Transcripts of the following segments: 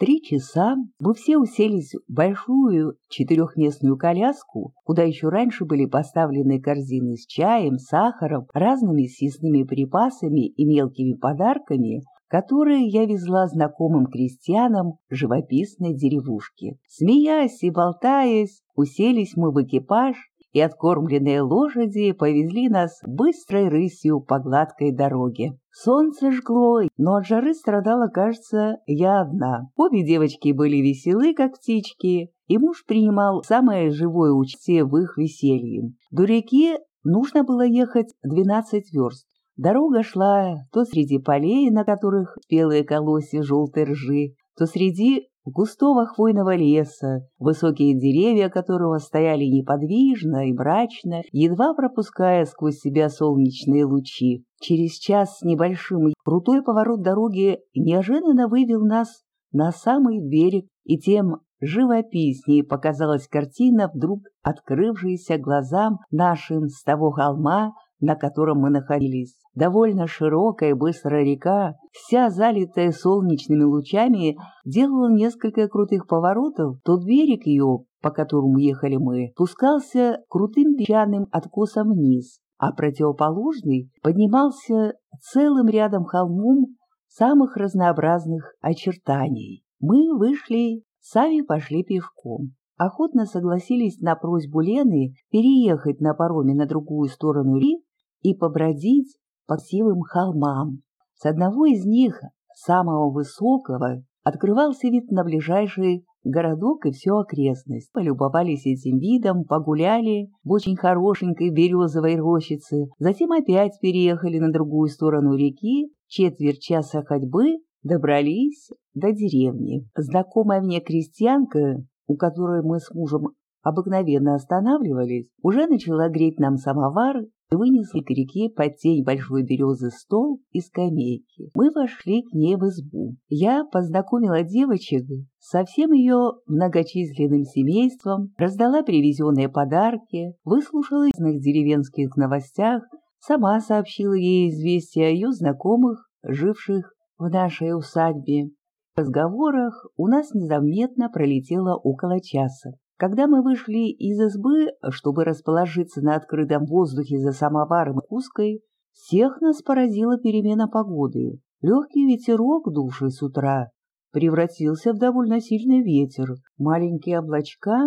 три часа мы все уселись в большую четырехместную коляску, куда еще раньше были поставлены корзины с чаем, сахаром, разными съестными припасами и мелкими подарками, которые я везла знакомым крестьянам живописной деревушки. Смеясь и болтаясь, уселись мы в экипаж, и откормленные лошади повезли нас быстрой рысью по гладкой дороге. Солнце жгло, но от жары страдала, кажется, я одна. Обе девочки были веселы, как птички, и муж принимал самое живое участие в их веселье. До реки нужно было ехать 12 верст. Дорога шла то среди полей, на которых спелые колосья желтой ржи, то среди густого хвойного леса, высокие деревья которого стояли неподвижно и мрачно, едва пропуская сквозь себя солнечные лучи. Через час с небольшим крутой поворот дороги неожиданно вывел нас на самый берег, и тем живописнее показалась картина, вдруг открывшаяся глазам нашим с того холма, на котором мы находились. Довольно широкая быстрая река, вся залитая солнечными лучами, делала несколько крутых поворотов. Тот берег ее, по которому ехали мы, пускался крутым песчаным откосом вниз, а противоположный поднимался целым рядом холмом самых разнообразных очертаний. Мы вышли, сами пошли пешком охотно согласились на просьбу Лены переехать на пароме на другую сторону реки и побродить по сивым холмам. С одного из них, самого высокого, открывался вид на ближайший городок и всю окрестность. Полюбовались этим видом, погуляли в очень хорошенькой березовой рощице, затем опять переехали на другую сторону реки, четверть часа ходьбы добрались до деревни. Знакомая мне крестьянка, у которой мы с мужем обыкновенно останавливались, уже начала греть нам самовар вынесли к реке под тень большой березы стол и скамейки. Мы вошли к ней в избу. Я познакомила девочек со всем ее многочисленным семейством, раздала привезенные подарки, выслушала из их деревенских новостях, сама сообщила ей известия о ее знакомых, живших в нашей усадьбе. В разговорах у нас незаметно пролетело около часа. Когда мы вышли из избы, чтобы расположиться на открытом воздухе за самоваром и куской, всех нас поразила перемена погоды. Легкий ветерок, дувший с утра, превратился в довольно сильный ветер. Маленькие облачка,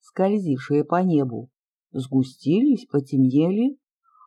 скользившие по небу, сгустились, потемнели,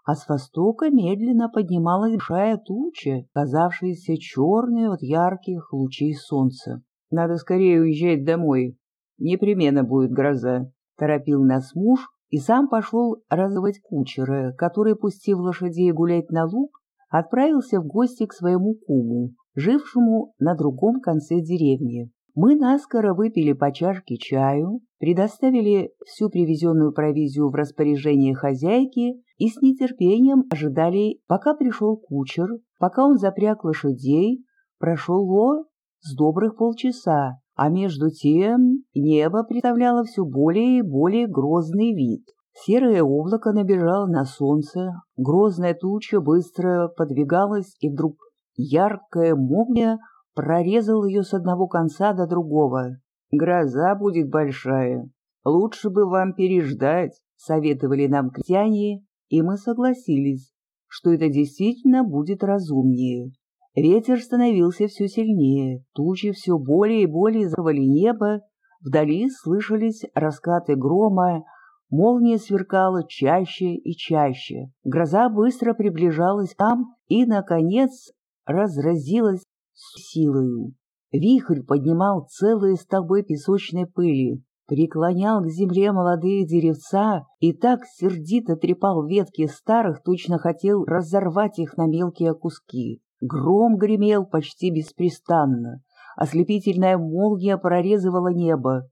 а с востока медленно поднималась большая туча, казавшаяся черной от ярких лучей солнца. «Надо скорее уезжать домой», непременно будет гроза, — торопил нас муж и сам пошел разывать кучера, который, пустив лошадей гулять на луг, отправился в гости к своему куму, жившему на другом конце деревни. Мы наскоро выпили по чашке чаю, предоставили всю привезенную провизию в распоряжение хозяйки и с нетерпением ожидали, пока пришел кучер, пока он запряг лошадей, прошло с добрых полчаса, а между тем небо представляло все более и более грозный вид. Серое облако набежало на солнце, грозная туча быстро подвигалась, и вдруг яркая молния прорезала ее с одного конца до другого. «Гроза будет большая. Лучше бы вам переждать», — советовали нам крестьяне, и мы согласились, что это действительно будет разумнее. Ветер становился все сильнее, тучи все более и более закрывали небо, вдали слышались раскаты грома, молния сверкала чаще и чаще. Гроза быстро приближалась там и, наконец, разразилась с силою. Вихрь поднимал целые столбы песочной пыли, преклонял к земле молодые деревца и так сердито трепал ветки старых, точно хотел разорвать их на мелкие куски. Гром гремел почти беспрестанно, ослепительная молния прорезывала небо.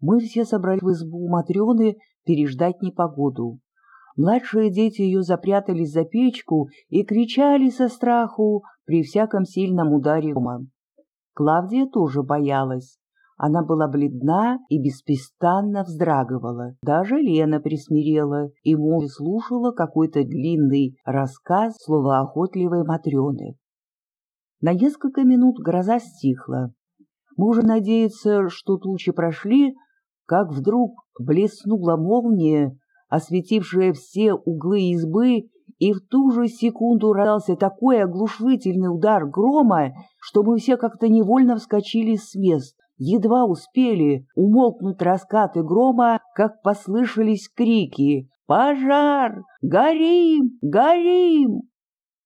Мы все собрались в избу Матрёны переждать непогоду. Младшие дети ее запрятались за печку и кричали со страху при всяком сильном ударе грома. Клавдия тоже боялась. Она была бледна и беспрестанно вздрагивала. Даже Лена присмирела и молча слушала какой-то длинный рассказ словоохотливой Матрёны. На несколько минут гроза стихла. Мы уже надеяться, что тучи прошли, как вдруг блеснула молния, осветившая все углы избы, и в ту же секунду раздался такой оглушительный удар грома, что мы все как-то невольно вскочили с мест. Едва успели умолкнуть раскаты грома, как послышались крики «Пожар! Горим! Горим!»